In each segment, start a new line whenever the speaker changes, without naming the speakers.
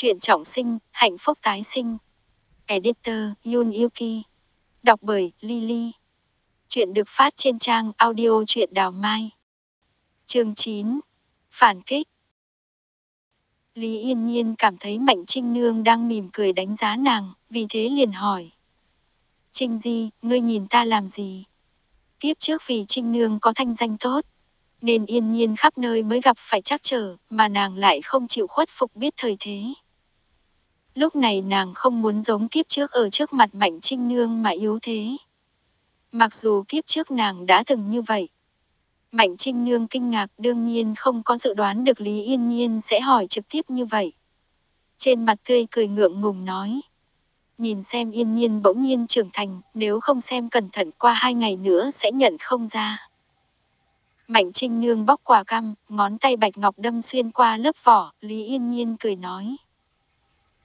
Chuyện trọng sinh, hạnh phúc tái sinh. Editor Yun Yuki. Đọc bởi Lily. Chuyện được phát trên trang audio truyện đào mai. Chương 9. Phản kích. Lý Yên Nhiên cảm thấy Mạnh Trinh Nương đang mỉm cười đánh giá nàng, vì thế liền hỏi. Trinh Di, ngươi nhìn ta làm gì? Tiếp trước vì Trinh Nương có thanh danh tốt, nên yên nhiên khắp nơi mới gặp phải trắc trở, mà nàng lại không chịu khuất phục biết thời thế. Lúc này nàng không muốn giống kiếp trước ở trước mặt Mạnh Trinh Nương mà yếu thế. Mặc dù kiếp trước nàng đã từng như vậy. Mạnh Trinh Nương kinh ngạc đương nhiên không có dự đoán được Lý Yên Nhiên sẽ hỏi trực tiếp như vậy. Trên mặt tươi cười ngượng ngùng nói. Nhìn xem Yên Nhiên bỗng nhiên trưởng thành, nếu không xem cẩn thận qua hai ngày nữa sẽ nhận không ra. Mạnh Trinh Nương bóc quả cam, ngón tay bạch ngọc đâm xuyên qua lớp vỏ, Lý Yên Nhiên cười nói.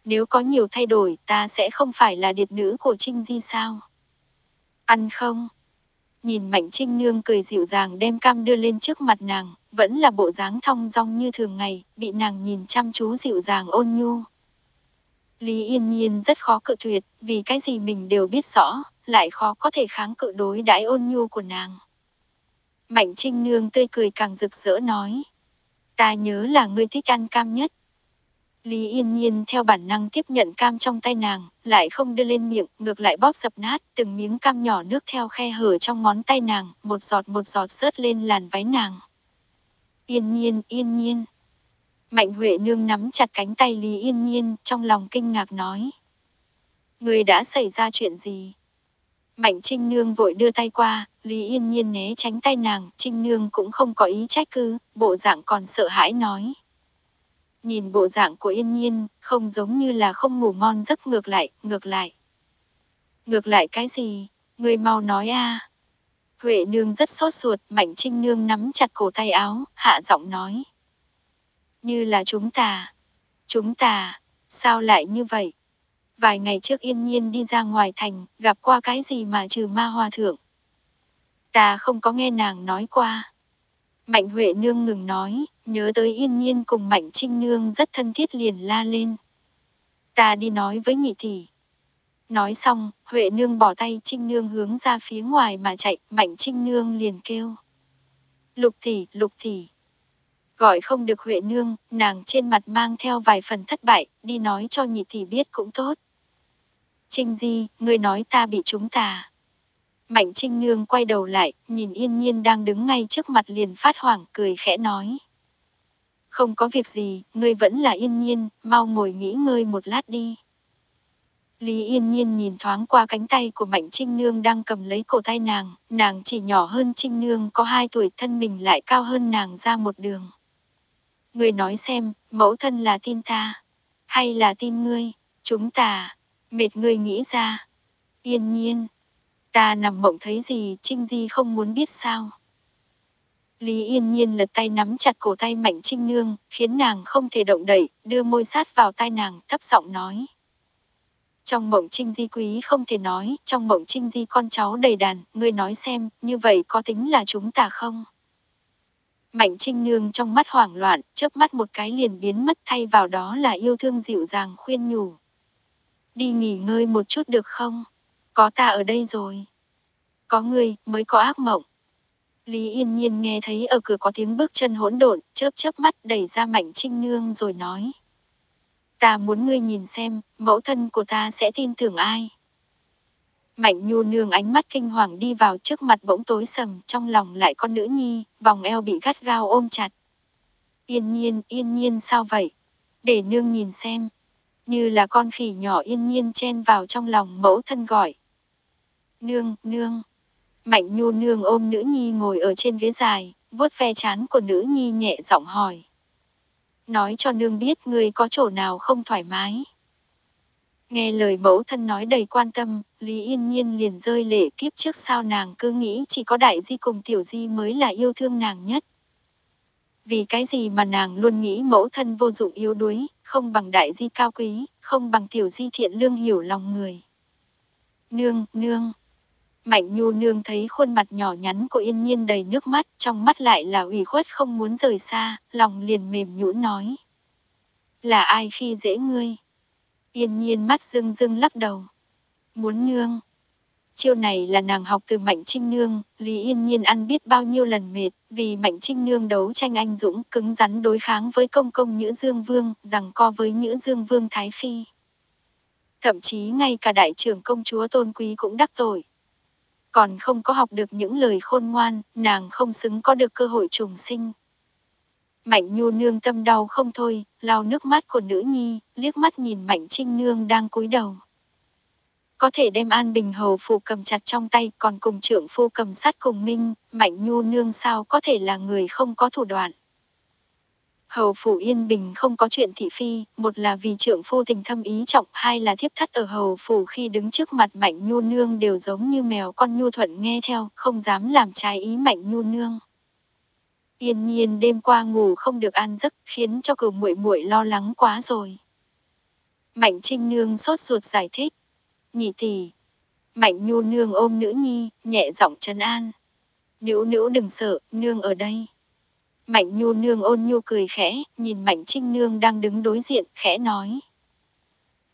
Nếu có nhiều thay đổi ta sẽ không phải là điệt nữ của Trinh Di sao? Ăn không? Nhìn Mạnh Trinh Nương cười dịu dàng đem cam đưa lên trước mặt nàng, vẫn là bộ dáng thong dong như thường ngày, bị nàng nhìn chăm chú dịu dàng ôn nhu. Lý Yên Nhiên rất khó cự tuyệt, vì cái gì mình đều biết rõ, lại khó có thể kháng cự đối đãi ôn nhu của nàng. Mạnh Trinh Nương tươi cười càng rực rỡ nói. Ta nhớ là ngươi thích ăn cam nhất. Lý Yên Nhiên theo bản năng tiếp nhận cam trong tay nàng, lại không đưa lên miệng, ngược lại bóp dập nát, từng miếng cam nhỏ nước theo khe hở trong ngón tay nàng, một giọt một giọt rớt lên làn váy nàng. Yên Nhiên, Yên Nhiên. Mạnh Huệ Nương nắm chặt cánh tay Lý Yên Nhiên, trong lòng kinh ngạc nói. Người đã xảy ra chuyện gì? Mạnh Trinh Nương vội đưa tay qua, Lý Yên Nhiên né tránh tay nàng, Trinh Nương cũng không có ý trách cứ, bộ dạng còn sợ hãi nói. Nhìn bộ dạng của Yên Nhiên, không giống như là không ngủ ngon giấc ngược lại, ngược lại. Ngược lại cái gì? Người mau nói a. Huệ Nương rất sốt ruột, Mạnh Trinh Nương nắm chặt cổ tay áo, hạ giọng nói. Như là chúng ta. Chúng ta, sao lại như vậy? Vài ngày trước yên nhiên đi ra ngoài thành, gặp qua cái gì mà trừ ma hòa thượng. Ta không có nghe nàng nói qua. Mạnh Huệ Nương ngừng nói, nhớ tới yên nhiên cùng Mạnh Trinh Nương rất thân thiết liền la lên. Ta đi nói với nhị tỷ. Nói xong, Huệ Nương bỏ tay Trinh Nương hướng ra phía ngoài mà chạy, Mạnh Trinh Nương liền kêu. Lục tỷ, lục tỷ. Gọi không được Huệ Nương, nàng trên mặt mang theo vài phần thất bại, đi nói cho nhị tỷ biết cũng tốt. Trinh Di, ngươi nói ta bị chúng ta. Mạnh Trinh Nương quay đầu lại, nhìn Yên Nhiên đang đứng ngay trước mặt liền phát hoảng cười khẽ nói. Không có việc gì, ngươi vẫn là Yên Nhiên, mau ngồi nghỉ ngơi một lát đi. Lý Yên Nhiên nhìn thoáng qua cánh tay của Mạnh Trinh Nương đang cầm lấy cổ tay nàng, nàng chỉ nhỏ hơn Trinh Nương có hai tuổi thân mình lại cao hơn nàng ra một đường. Ngươi nói xem, mẫu thân là tin ta, hay là tin ngươi, chúng ta, mệt ngươi nghĩ ra. Yên nhiên, ta nằm mộng thấy gì, Trinh Di không muốn biết sao. Lý Yên Nhiên lật tay nắm chặt cổ tay Mạnh Trinh Nương, khiến nàng không thể động đậy, đưa môi sát vào tai nàng, thấp giọng nói. Trong mộng Trinh Di quý không thể nói, trong mộng Trinh Di con cháu đầy đàn, ngươi nói xem, như vậy có tính là chúng ta không? Mạnh Trinh Nương trong mắt hoảng loạn, chớp mắt một cái liền biến mất thay vào đó là yêu thương dịu dàng khuyên nhủ. Đi nghỉ ngơi một chút được không? Có ta ở đây rồi. Có người mới có ác mộng. Lý Yên Nhiên nghe thấy ở cửa có tiếng bước chân hỗn độn, chớp chớp mắt đẩy ra Mạnh Trinh Nương rồi nói. Ta muốn ngươi nhìn xem, mẫu thân của ta sẽ tin tưởng ai. Mạnh nhu nương ánh mắt kinh hoàng đi vào trước mặt bỗng tối sầm, trong lòng lại con nữ nhi, vòng eo bị gắt gao ôm chặt. Yên nhiên, yên nhiên sao vậy? Để nương nhìn xem. Như là con khỉ nhỏ yên nhiên chen vào trong lòng mẫu thân gọi. Nương, nương. Mạnh nhu nương ôm nữ nhi ngồi ở trên ghế dài, vuốt ve chán của nữ nhi nhẹ giọng hỏi. Nói cho nương biết người có chỗ nào không thoải mái. Nghe lời mẫu thân nói đầy quan tâm, Lý Yên Nhiên liền rơi lệ kiếp trước sao nàng cứ nghĩ chỉ có đại di cùng tiểu di mới là yêu thương nàng nhất. Vì cái gì mà nàng luôn nghĩ mẫu thân vô dụng yếu đuối, không bằng đại di cao quý, không bằng tiểu di thiện lương hiểu lòng người. Nương, nương. Mạnh nhu nương thấy khuôn mặt nhỏ nhắn của yên nhiên đầy nước mắt, trong mắt lại là ủy khuất không muốn rời xa, lòng liền mềm nhũn nói. Là ai khi dễ ngươi? Yên nhiên mắt rưng rưng lắc đầu. Muốn nương. Chiêu này là nàng học từ Mạnh Trinh Nương, Lý Yên Nhiên ăn biết bao nhiêu lần mệt, vì Mạnh Trinh Nương đấu tranh anh dũng, cứng rắn đối kháng với công công Nhữ Dương Vương, rằng co với Nhữ Dương Vương Thái Phi. Thậm chí ngay cả đại trưởng công chúa Tôn Quý cũng đắc tội. Còn không có học được những lời khôn ngoan, nàng không xứng có được cơ hội trùng sinh. Mạnh Nhu Nương tâm đau không thôi, lau nước mắt của nữ nhi, liếc mắt nhìn Mạnh Trinh Nương đang cúi đầu có thể đem An Bình Hầu phù cầm chặt trong tay còn cùng trưởng phu cầm sát cùng minh, Mạnh Nhu Nương sao có thể là người không có thủ đoạn. Hầu Phủ Yên Bình không có chuyện thị phi, một là vì trưởng phu tình thâm ý trọng, hai là thiếp thất ở Hầu Phủ khi đứng trước mặt Mạnh Nhu Nương đều giống như mèo con Nhu Thuận nghe theo, không dám làm trái ý Mạnh Nhu Nương. Yên nhiên đêm qua ngủ không được an giấc, khiến cho cửu muội muội lo lắng quá rồi. Mạnh Trinh Nương sốt ruột giải thích nhị tỷ. Mạnh nhu nương ôm nữ nhi, nhẹ giọng trấn an. Nữ nữ đừng sợ, nương ở đây. Mạnh nhu nương ôn nhu cười khẽ, nhìn mạnh trinh nương đang đứng đối diện, khẽ nói.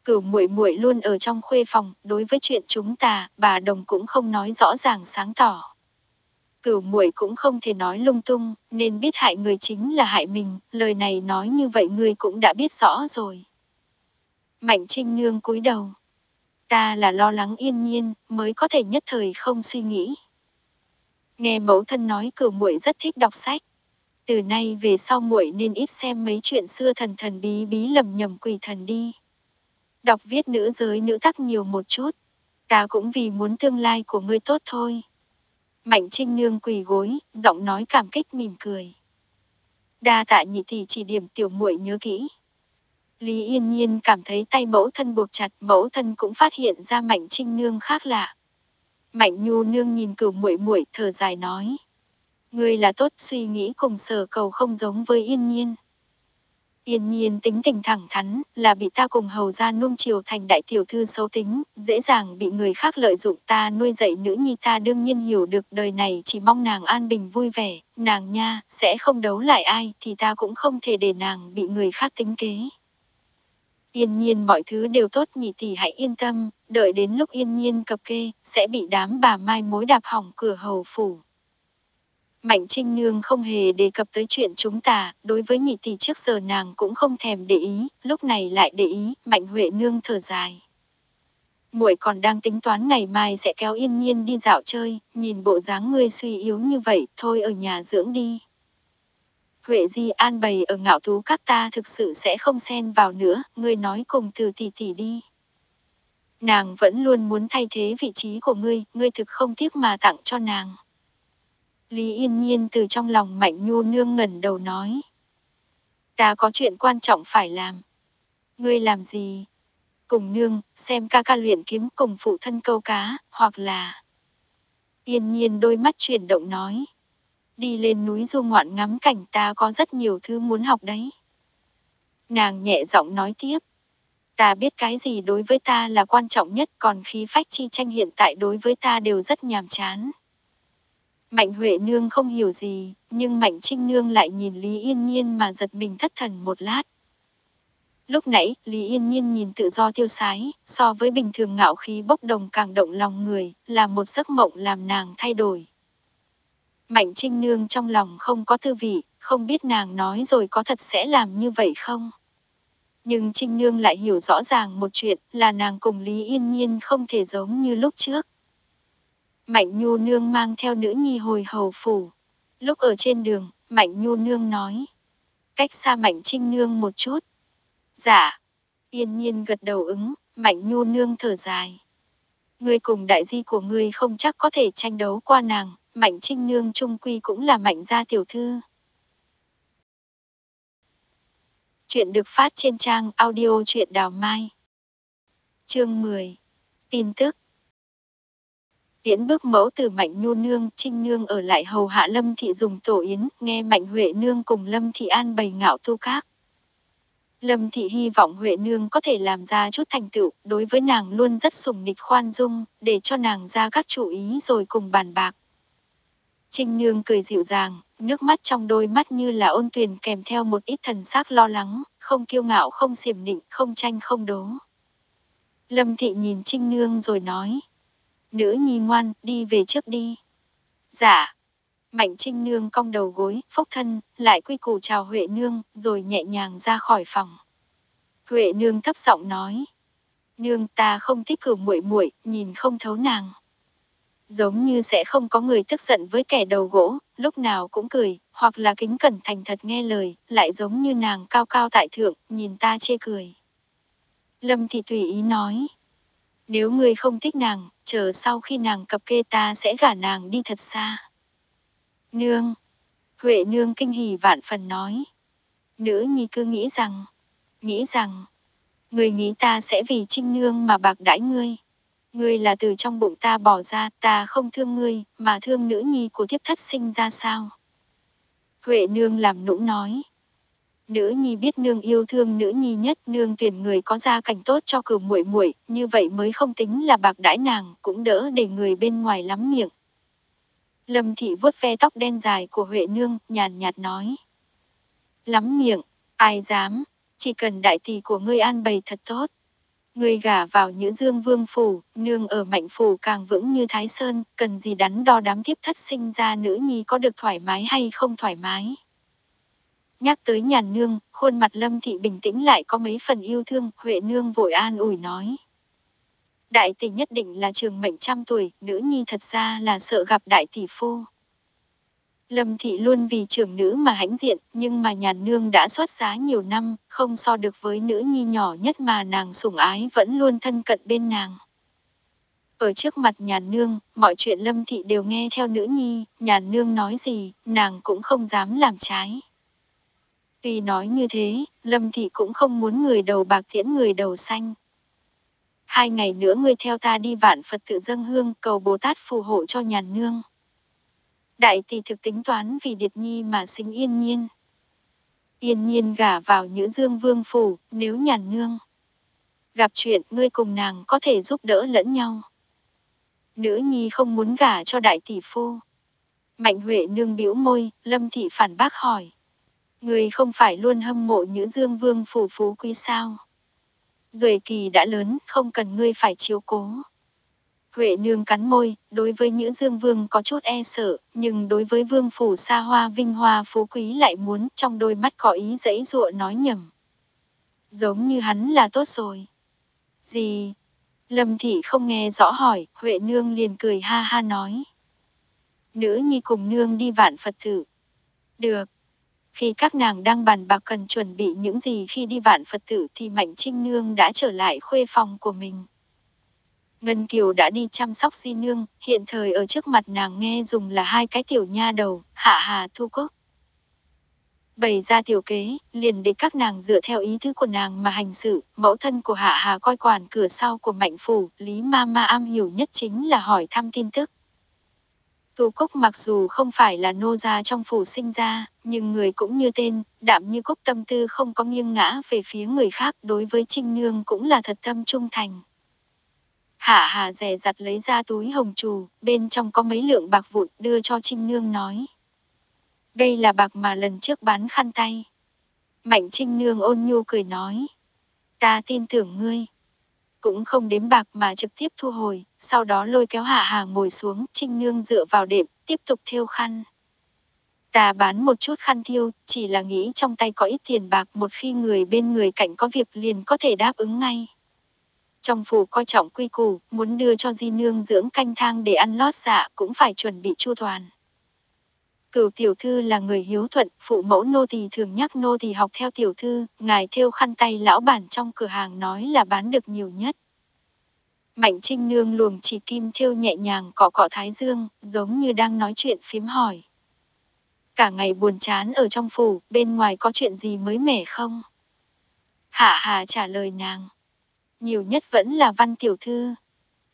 Cửu muội muội luôn ở trong khuê phòng, đối với chuyện chúng ta, bà đồng cũng không nói rõ ràng sáng tỏ. Cửu muội cũng không thể nói lung tung, nên biết hại người chính là hại mình, lời này nói như vậy ngươi cũng đã biết rõ rồi. Mạnh trinh nương cúi đầu, ta là lo lắng yên nhiên, mới có thể nhất thời không suy nghĩ. Nghe mẫu thân nói cửu muội rất thích đọc sách. Từ nay về sau muội nên ít xem mấy chuyện xưa thần thần bí bí lầm nhầm quỷ thần đi. Đọc viết nữ giới nữ tác nhiều một chút. Ta cũng vì muốn tương lai của ngươi tốt thôi. Mạnh trinh nương quỳ gối, giọng nói cảm kích mỉm cười. Đa tạ nhị tỷ chỉ điểm tiểu muội nhớ kỹ. Lý Yên Nhiên cảm thấy tay mẫu thân buộc chặt, mẫu thân cũng phát hiện ra Mạnh Trinh Nương khác lạ. Mạnh Nhu Nương nhìn cửu muội muội thở dài nói. Ngươi là tốt suy nghĩ cùng sở cầu không giống với Yên Nhiên. Yên Nhiên tính tình thẳng thắn, là bị ta cùng hầu ra nuông chiều thành đại tiểu thư xấu tính, dễ dàng bị người khác lợi dụng ta nuôi dạy nữ nhi ta đương nhiên hiểu được đời này chỉ mong nàng an bình vui vẻ, nàng nha, sẽ không đấu lại ai thì ta cũng không thể để nàng bị người khác tính kế. Yên nhiên mọi thứ đều tốt nhị tỷ hãy yên tâm, đợi đến lúc yên nhiên cập kê, sẽ bị đám bà mai mối đạp hỏng cửa hầu phủ. Mạnh Trinh Nương không hề đề cập tới chuyện chúng ta, đối với nhị tỷ trước giờ nàng cũng không thèm để ý, lúc này lại để ý, Mạnh Huệ Nương thở dài. Muội còn đang tính toán ngày mai sẽ kéo yên nhiên đi dạo chơi, nhìn bộ dáng ngươi suy yếu như vậy, thôi ở nhà dưỡng đi. Huệ Di an bày ở ngạo thú các ta thực sự sẽ không xen vào nữa, ngươi nói cùng từ tỷ tỷ đi. Nàng vẫn luôn muốn thay thế vị trí của ngươi, ngươi thực không tiếc mà tặng cho nàng. Lý Yên Nhiên từ trong lòng Mạnh Nhu Nương ngẩn đầu nói. Ta có chuyện quan trọng phải làm. Ngươi làm gì? Cùng nương, xem ca ca luyện kiếm cùng phụ thân câu cá, hoặc là... Yên nhiên đôi mắt chuyển động nói đi lên núi du ngoạn ngắm cảnh ta có rất nhiều thứ muốn học đấy. Nàng nhẹ giọng nói tiếp. Ta biết cái gì đối với ta là quan trọng nhất còn khí phách chi tranh hiện tại đối với ta đều rất nhàm chán. Mạnh Huệ Nương không hiểu gì, nhưng Mạnh Trinh Nương lại nhìn Lý Yên Nhiên mà giật mình thất thần một lát. Lúc nãy, Lý Yên Nhiên nhìn tự do tiêu sái, so với bình thường ngạo khí bốc đồng càng động lòng người, là một giấc mộng làm nàng thay đổi. Mạnh Trinh Nương trong lòng không có thư vị, không biết nàng nói rồi có thật sẽ làm như vậy không? Nhưng Trinh Nương lại hiểu rõ ràng một chuyện là nàng cùng Lý Yên Nhiên không thể giống như lúc trước. Mạnh Nhu Nương mang theo nữ nhi hồi hầu phủ. Lúc ở trên đường, Mạnh Nhu Nương nói. Cách xa Mạnh Trinh Nương một chút. Dạ. Yên nhiên gật đầu ứng, Mạnh Nhu Nương thở dài. Ngươi cùng đại di của ngươi không chắc có thể tranh đấu qua nàng, Mạnh Trinh Nương trung quy cũng là mạnh gia tiểu thư. Chuyện được phát trên trang audio truyện đào mai. Chương 10. Tin tức. Tiễn bước mẫu từ Mạnh Nhu Nương, Trinh Nương ở lại hầu hạ Lâm Thị dùng tổ yến, nghe Mạnh Huệ Nương cùng Lâm Thị an bày ngạo tu các. Lâm Thị hy vọng Huệ Nương có thể làm ra chút thành tựu, đối với nàng luôn rất sùng nịch khoan dung, để cho nàng ra các chủ ý rồi cùng bàn bạc. Trinh Nương cười dịu dàng, nước mắt trong đôi mắt như là ôn tuyền kèm theo một ít thần sắc lo lắng, không kiêu ngạo không xiểm nịnh, không tranh không đố. Lâm Thị nhìn Trinh Nương rồi nói. Nữ nhi ngoan, đi về trước đi. Dạ. Mạnh Trinh Nương cong đầu gối, phốc thân, lại quy củ chào Huệ Nương, rồi nhẹ nhàng ra khỏi phòng. Huệ Nương thấp giọng nói. Nương ta không thích cử muội muội, nhìn không thấu nàng. Giống như sẽ không có người tức giận với kẻ đầu gỗ, lúc nào cũng cười, hoặc là kính cẩn thành thật nghe lời, lại giống như nàng cao cao tại thượng, nhìn ta chê cười. Lâm thì tùy ý nói. Nếu ngươi không thích nàng, chờ sau khi nàng cập kê ta sẽ gả nàng đi thật xa. Nương. Huệ nương kinh hỉ vạn phần nói. Nữ nhi cứ nghĩ rằng, nghĩ rằng, người nghĩ ta sẽ vì trinh nương mà bạc đãi ngươi. Ngươi là từ trong bụng ta bỏ ra, ta không thương ngươi, mà thương nữ nhi của thiếp thất sinh ra sao? Huệ nương làm nũng nói. Nữ nhi biết nương yêu thương nữ nhi nhất, nương tuyển người có gia cảnh tốt cho cửu muội muội, như vậy mới không tính là bạc đãi nàng, cũng đỡ để người bên ngoài lắm miệng. Lâm thị vuốt ve tóc đen dài của Huệ nương, nhàn nhạt nói. Lắm miệng, ai dám, chỉ cần đại tỷ của ngươi an bày thật tốt. Ngươi gả vào Nhữ Dương Vương phủ, nương ở Mạnh phủ càng vững như Thái Sơn, cần gì đắn đo đám thiếp thất sinh ra nữ nhi có được thoải mái hay không thoải mái. Nhắc tới nhàn nương, khuôn mặt Lâm Thị bình tĩnh lại có mấy phần yêu thương, Huệ nương vội an ủi nói. Đại tỷ nhất định là trường mệnh trăm tuổi, nữ nhi thật ra là sợ gặp đại tỷ phu. Lâm Thị luôn vì trưởng nữ mà hãnh diện, nhưng mà nhàn nương đã xuất giá nhiều năm, không so được với nữ nhi nhỏ nhất mà nàng sủng ái vẫn luôn thân cận bên nàng. Ở trước mặt nhàn nương, mọi chuyện Lâm Thị đều nghe theo nữ nhi, nhàn nương nói gì, nàng cũng không dám làm trái. Tuy nói như thế, Lâm Thị cũng không muốn người đầu bạc tiễn người đầu xanh. Hai ngày nữa ngươi theo ta đi vạn Phật tự dâng hương cầu Bồ Tát phù hộ cho nhàn nương. Đại tỷ thực tính toán vì Điệt Nhi mà sinh yên nhiên. Yên nhiên gả vào Nhữ Dương Vương Phủ, nếu nhàn nương. Gặp chuyện ngươi cùng nàng có thể giúp đỡ lẫn nhau. Nữ Nhi không muốn gả cho đại tỷ phu. Mạnh Huệ nương bĩu môi, Lâm Thị phản bác hỏi. Người không phải luôn hâm mộ Nhữ Dương Vương Phủ phú quý sao? Duệ kỳ đã lớn, không cần ngươi phải chiếu cố. Huệ nương cắn môi, đối với Nhữ Dương Vương có chút e sợ, nhưng đối với Vương Phủ xa hoa vinh hoa phú quý lại muốn trong đôi mắt có ý dãy dụa nói nhầm. Giống như hắn là tốt rồi. Gì? Lâm Thị không nghe rõ hỏi, Huệ nương liền cười ha ha nói. Nữ nhi cùng nương đi vạn Phật thử. Được. Khi các nàng đang bàn bạc cần chuẩn bị những gì khi đi vạn Phật tử thì Mạnh Trinh Nương đã trở lại khuê phòng của mình. Ngân Kiều đã đi chăm sóc Di Nương, hiện thời ở trước mặt nàng nghe dùng là hai cái tiểu nha đầu, Hạ Hà Thu Cốc. Bày ra tiểu kế, liền để các nàng dựa theo ý thức của nàng mà hành sự, mẫu thân của Hạ Hà coi quản cửa sau của Mạnh Phủ, Lý Ma Ma am hiểu nhất chính là hỏi thăm tin tức. Thu Cúc mặc dù không phải là nô gia trong phủ sinh ra, nhưng người cũng như tên, đạm như Cúc tâm tư không có nghiêng ngã về phía người khác đối với Trinh Nương cũng là thật tâm trung thành. Hạ Hà rẻ giặt lấy ra túi hồng trù, bên trong có mấy lượng bạc vụn đưa cho Trinh Nương nói. Đây là bạc mà lần trước bán khăn tay. Mạnh Trinh Nương ôn nhu cười nói. Ta tin tưởng ngươi. Cũng không đếm bạc mà trực tiếp thu hồi, sau đó lôi kéo Hạ Hà ngồi xuống, Trinh Nương dựa vào đệm, tiếp tục thiêu khăn. Ta bán một chút khăn thiêu, chỉ là nghĩ trong tay có ít tiền bạc một khi người bên người cạnh có việc liền có thể đáp ứng ngay. Trong phủ coi trọng quy củ, muốn đưa cho di nương dưỡng canh thang để ăn lót dạ cũng phải chuẩn bị chu toàn. Cửu tiểu thư là người hiếu thuận, phụ mẫu nô tỳ thường nhắc nô tỳ học theo tiểu thư, ngài thêu khăn tay lão bản trong cửa hàng nói là bán được nhiều nhất. Mạnh trinh nương luồng chỉ kim thiêu nhẹ nhàng cọ cọ thái dương, giống như đang nói chuyện phím hỏi. Cả ngày buồn chán ở trong phủ, bên ngoài có chuyện gì mới mẻ không? Hạ hà trả lời nàng nhiều nhất vẫn là văn tiểu thư.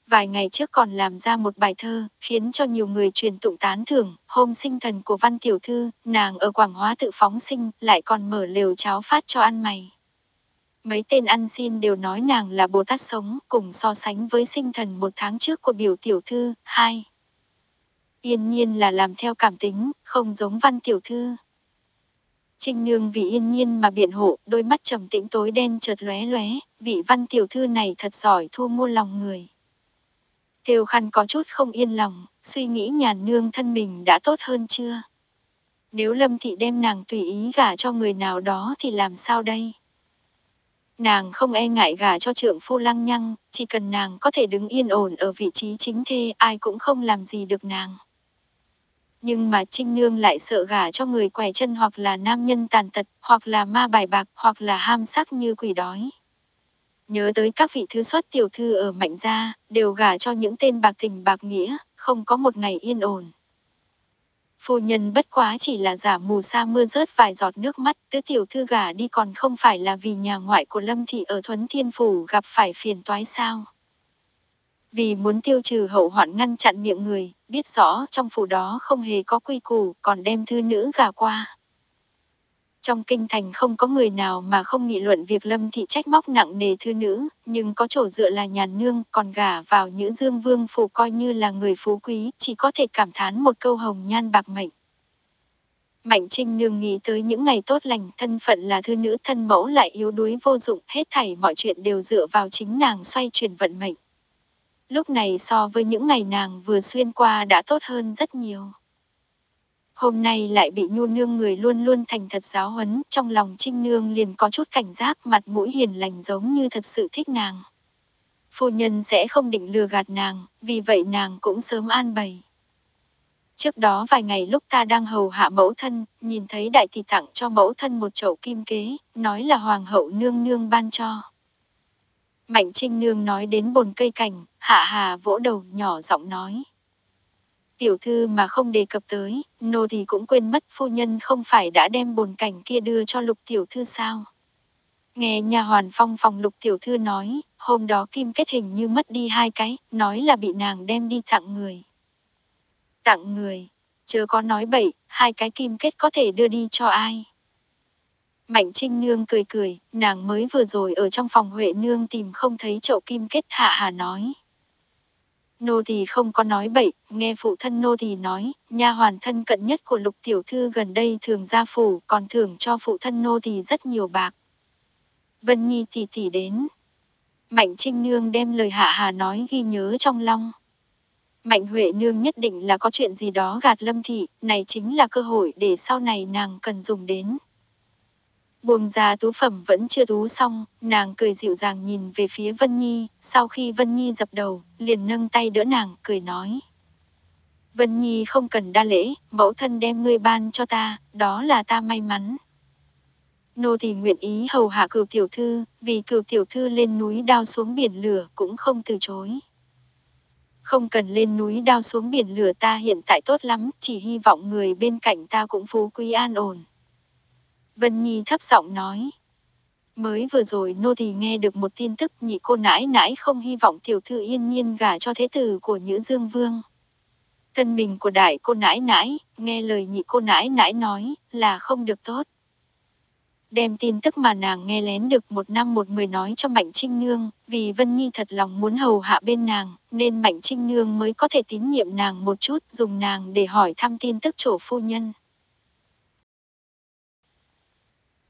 Vài ngày trước còn làm ra một bài thơ, khiến cho nhiều người truyền tụng tán thưởng, hôm sinh thần của văn tiểu thư, nàng ở Quảng Hóa tự phóng sinh, lại còn mở lều cháo phát cho ăn mày. Mấy tên ăn xin đều nói nàng là Bồ Tát sống, cùng so sánh với sinh thần một tháng trước của biểu tiểu thư, hai. Yên nhiên là làm theo cảm tính, không giống văn tiểu thư. Trinh Nương vì yên nhiên mà biện hộ, đôi mắt trầm tĩnh tối đen chợt lóe lóe, vị văn tiểu thư này thật giỏi thu mua lòng người. Tiêu khăn có chút không yên lòng, suy nghĩ nhàn nương thân mình đã tốt hơn chưa? Nếu Lâm Thị đem nàng tùy ý gả cho người nào đó thì làm sao đây? Nàng không e ngại gả cho trưởng phu lăng nhăng, chỉ cần nàng có thể đứng yên ổn ở vị trí chính thê ai cũng không làm gì được nàng. Nhưng mà Trinh Nương lại sợ gả cho người quẻ chân hoặc là nam nhân tàn tật, hoặc là ma bài bạc, hoặc là ham sắc như quỷ đói. Nhớ tới các vị thứ xuất tiểu thư ở mạnh gia, đều gả cho những tên bạc tình bạc nghĩa, không có một ngày yên ổn. Phu nhân bất quá chỉ là giả mù sa mưa rớt vài giọt nước mắt, tứ tiểu thư gả đi còn không phải là vì nhà ngoại của Lâm Thị ở Thuấn Thiên Phủ gặp phải phiền toái sao. Vì muốn tiêu trừ hậu hoạn ngăn chặn miệng người, biết rõ trong phủ đó không hề có quy củ, còn đem thư nữ gả qua. Trong kinh thành không có người nào mà không nghị luận việc Lâm Thị trách móc nặng nề thư nữ, nhưng có chỗ dựa là nhà nương, còn gả vào những dương vương phủ coi như là người phú quý, chỉ có thể cảm thán một câu hồng nhan bạc mệnh. Mạnh Trinh nương nghĩ tới những ngày tốt lành, thân phận là thư nữ thân mẫu lại yếu đuối vô dụng, hết thảy mọi chuyện đều dựa vào chính nàng xoay chuyển vận mệnh. Lúc này so với những ngày nàng vừa xuyên qua đã tốt hơn rất nhiều. Hôm nay lại bị nhu nương người luôn luôn thành thật giáo huấn, trong lòng trinh nương liền có chút cảnh giác mặt mũi hiền lành giống như thật sự thích nàng. Phu nhân sẽ không định lừa gạt nàng, vì vậy nàng cũng sớm an bày. Trước đó vài ngày lúc ta đang hầu hạ mẫu thân, nhìn thấy đại tỷ tặng cho mẫu thân một chậu kim kế, nói là hoàng hậu nương nương ban cho. Mạnh trinh nương nói đến bồn cây cảnh, hạ hà vỗ đầu nhỏ giọng nói. Tiểu thư mà không đề cập tới, nô thì cũng quên mất phu nhân không phải đã đem bồn cảnh kia đưa cho lục tiểu thư sao. Nghe nhà hoàn phong phòng lục tiểu thư nói, hôm đó kim kết hình như mất đi hai cái, nói là bị nàng đem đi tặng người. Tặng người, chớ có nói bậy, hai cái kim kết có thể đưa đi cho ai. Mạnh Trinh Nương cười cười, nàng mới vừa rồi ở trong phòng Huệ Nương tìm không thấy chậu kim kết hạ hà nói. Nô thì không có nói bậy, nghe phụ thân nô thì nói, nha hoàn thân cận nhất của lục tiểu thư gần đây thường ra phủ, còn thưởng cho phụ thân nô thì rất nhiều bạc. Vân Nhi tỷ tỷ đến. Mạnh Trinh Nương đem lời hạ hà nói ghi nhớ trong lòng. Mạnh Huệ Nương nhất định là có chuyện gì đó gạt lâm thị, này chính là cơ hội để sau này nàng cần dùng đến. Buông ra tú phẩm vẫn chưa tú xong, nàng cười dịu dàng nhìn về phía Vân Nhi, sau khi Vân Nhi dập đầu, liền nâng tay đỡ nàng, cười nói. Vân Nhi không cần đa lễ, mẫu thân đem ngươi ban cho ta, đó là ta may mắn. Nô thì nguyện ý hầu hạ cửu tiểu thư, vì cửu tiểu thư lên núi đao xuống biển lửa cũng không từ chối. Không cần lên núi đao xuống biển lửa ta hiện tại tốt lắm, chỉ hy vọng người bên cạnh ta cũng phú quý an ổn. Vân Nhi thấp giọng nói. Mới vừa rồi nô thì nghe được một tin tức nhị cô nãi nãi không hy vọng tiểu thư yên nhiên gả cho thế tử của Nhữ Dương Vương. Thân mình của đại cô nãi nãi, nghe lời nhị cô nãi nãi nói, là không được tốt. Đem tin tức mà nàng nghe lén được một năm một mười nói cho Mạnh Trinh Nương, vì Vân Nhi thật lòng muốn hầu hạ bên nàng, nên Mạnh Trinh Nương mới có thể tín nhiệm nàng một chút, dùng nàng để hỏi thăm tin tức chỗ phu nhân.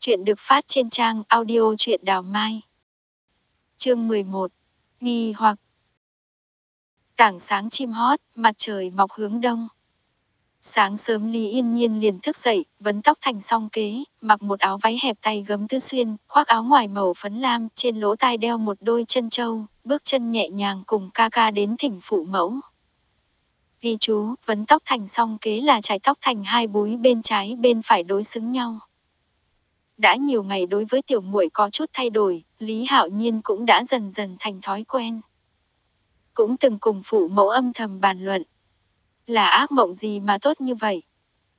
Chuyện được phát trên trang audio truyện đào mai. Chương 11. Nghi hoặc Tảng sáng chim hót, mặt trời mọc hướng đông. Sáng sớm Lý Yên Nhiên liền thức dậy, vấn tóc thành song kế, mặc một áo váy hẹp tay gấm tư xuyên, khoác áo ngoài màu phấn lam, trên lỗ tai đeo một đôi chân trâu, bước chân nhẹ nhàng cùng ca ca đến thỉnh phụ mẫu. Ghi chú, vấn tóc thành song kế là trái tóc thành hai búi bên trái bên phải đối xứng nhau. Đã nhiều ngày đối với tiểu muội có chút thay đổi, Lý Hạo Nhiên cũng đã dần dần thành thói quen. Cũng từng cùng phụ mẫu âm thầm bàn luận. Là ác mộng gì mà tốt như vậy?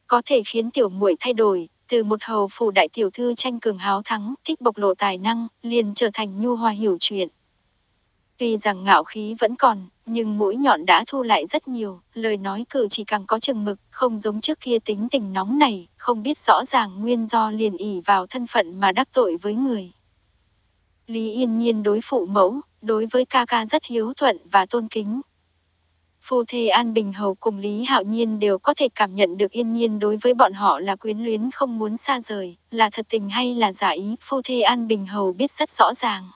Có thể khiến tiểu muội thay đổi, từ một hầu phủ đại tiểu thư tranh cường háo thắng, thích bộc lộ tài năng, liền trở thành nhu hòa hiểu chuyện. Tuy rằng ngạo khí vẫn còn, nhưng mũi nhọn đã thu lại rất nhiều, lời nói cử chỉ càng có chừng mực, không giống trước kia tính tình nóng này, không biết rõ ràng nguyên do liền ỉ vào thân phận mà đắc tội với người. Lý Yên Nhiên đối phụ mẫu, đối với ca ca rất hiếu thuận và tôn kính. Phu thê An Bình Hầu cùng Lý Hạo Nhiên đều có thể cảm nhận được yên nhiên đối với bọn họ là quyến luyến không muốn xa rời, là thật tình hay là giả ý, phu thê An Bình Hầu biết rất rõ ràng.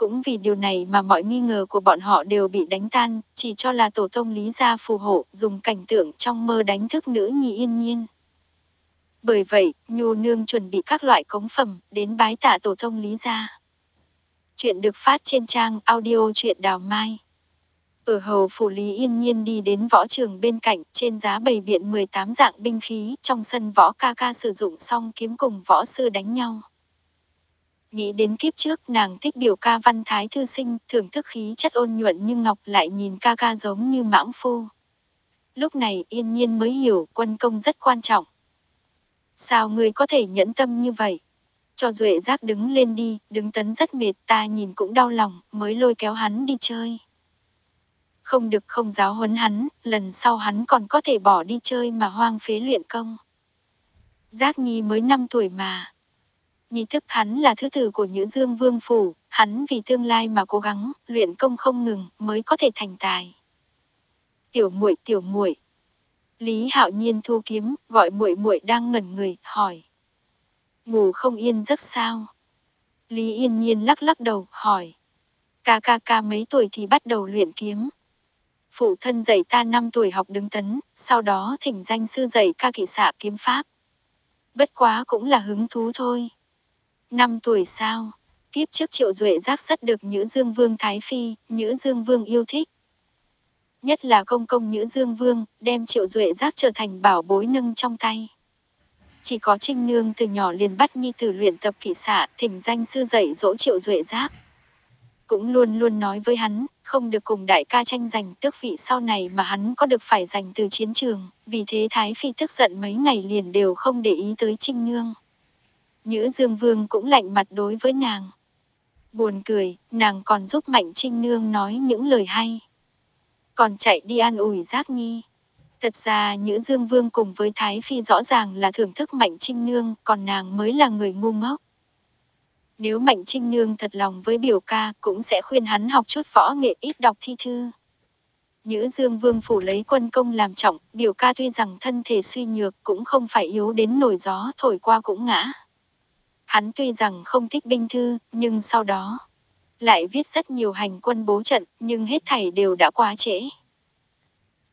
Cũng vì điều này mà mọi nghi ngờ của bọn họ đều bị đánh tan, chỉ cho là tổ tông Lý gia phù hộ, dùng cảnh tượng trong mơ đánh thức nữ nhi yên nhiên. Bởi vậy, Nhu Nương chuẩn bị các loại cống phẩm, đến bái tạ tổ tông Lý gia. Chuyện được phát trên trang audio truyện đào mai. Ở hầu phủ Lý Yên Nhiên đi đến võ trường bên cạnh, trên giá bày biện 18 dạng binh khí, trong sân võ ca ca sử dụng xong kiếm cùng võ sư đánh nhau. Nghĩ đến kiếp trước nàng thích biểu ca văn thái thư sinh, thưởng thức khí chất ôn nhuận như ngọc lại nhìn ca ca giống như mãng phu. Lúc này yên nhiên mới hiểu quân công rất quan trọng. Sao ngươi có thể nhẫn tâm như vậy? Cho Duệ Giác đứng lên đi, đứng tấn rất mệt ta nhìn cũng đau lòng, mới lôi kéo hắn đi chơi. Không được không giáo huấn hắn, lần sau hắn còn có thể bỏ đi chơi mà hoang phế luyện công. Giác Nhi mới 5 tuổi mà, Nhị thức hắn là thứ tử của Nhữ Dương Vương Phủ, hắn vì tương lai mà cố gắng, luyện công không ngừng, mới có thể thành tài. Tiểu muội tiểu muội Lý Hạo Nhiên thu kiếm, gọi muội muội đang ngẩn người, hỏi. Ngủ không yên giấc sao? Lý Yên Nhiên lắc lắc đầu, hỏi. Ca ca ca mấy tuổi thì bắt đầu luyện kiếm. Phụ thân dạy ta 5 tuổi học đứng tấn, sau đó thỉnh danh sư dạy ca kỵ xạ kiếm pháp. Bất quá cũng là hứng thú thôi. Năm tuổi sao? Tiếp trước Triệu Duệ giác rất được Nhữ Dương Vương Thái Phi, Nhữ Dương Vương yêu thích. Nhất là công công Nhữ Dương Vương, đem Triệu Duệ giác trở thành bảo bối nâng trong tay. Chỉ có Trinh Nương từ nhỏ liền bắt Nhi tử luyện tập kỹ xạ, thỉnh danh sư dạy dỗ Triệu Duệ giác. Cũng luôn luôn nói với hắn, không được cùng đại ca tranh giành tước vị sau này mà hắn có được phải giành từ chiến trường, vì thế Thái Phi tức giận mấy ngày liền đều không để ý tới Trinh Nương. Nhữ Dương Vương cũng lạnh mặt đối với nàng. Buồn cười, nàng còn giúp Mạnh Trinh Nương nói những lời hay. Còn chạy đi an ủi Giác Nhi. Thật ra Nhữ Dương Vương cùng với Thái Phi rõ ràng là thưởng thức Mạnh Trinh Nương, còn nàng mới là người ngu ngốc. Nếu Mạnh Trinh Nương thật lòng với biểu ca cũng sẽ khuyên hắn học chút võ nghệ ít đọc thi thư. Nhữ Dương Vương phủ lấy quân công làm trọng, biểu ca tuy rằng thân thể suy nhược cũng không phải yếu đến nổi gió thổi qua cũng ngã. Hắn tuy rằng không thích binh thư, nhưng sau đó lại viết rất nhiều hành quân bố trận, nhưng hết thảy đều đã quá trễ.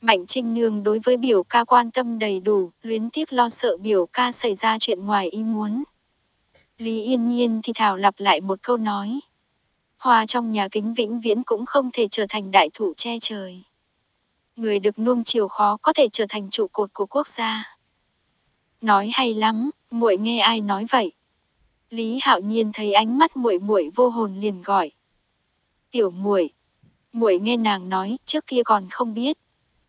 Mạnh Trinh Nương đối với biểu ca quan tâm đầy đủ, luyến tiếc lo sợ biểu ca xảy ra chuyện ngoài ý muốn. Lý Yên Nhiên thì thảo lặp lại một câu nói. Hoa trong nhà kính vĩnh viễn cũng không thể trở thành đại thụ che trời. Người được nuông chiều khó có thể trở thành trụ cột của quốc gia. Nói hay lắm, muội nghe ai nói vậy? Lý Hạo Nhiên thấy ánh mắt muội muội vô hồn liền gọi. Tiểu muội, muội nghe nàng nói, trước kia còn không biết,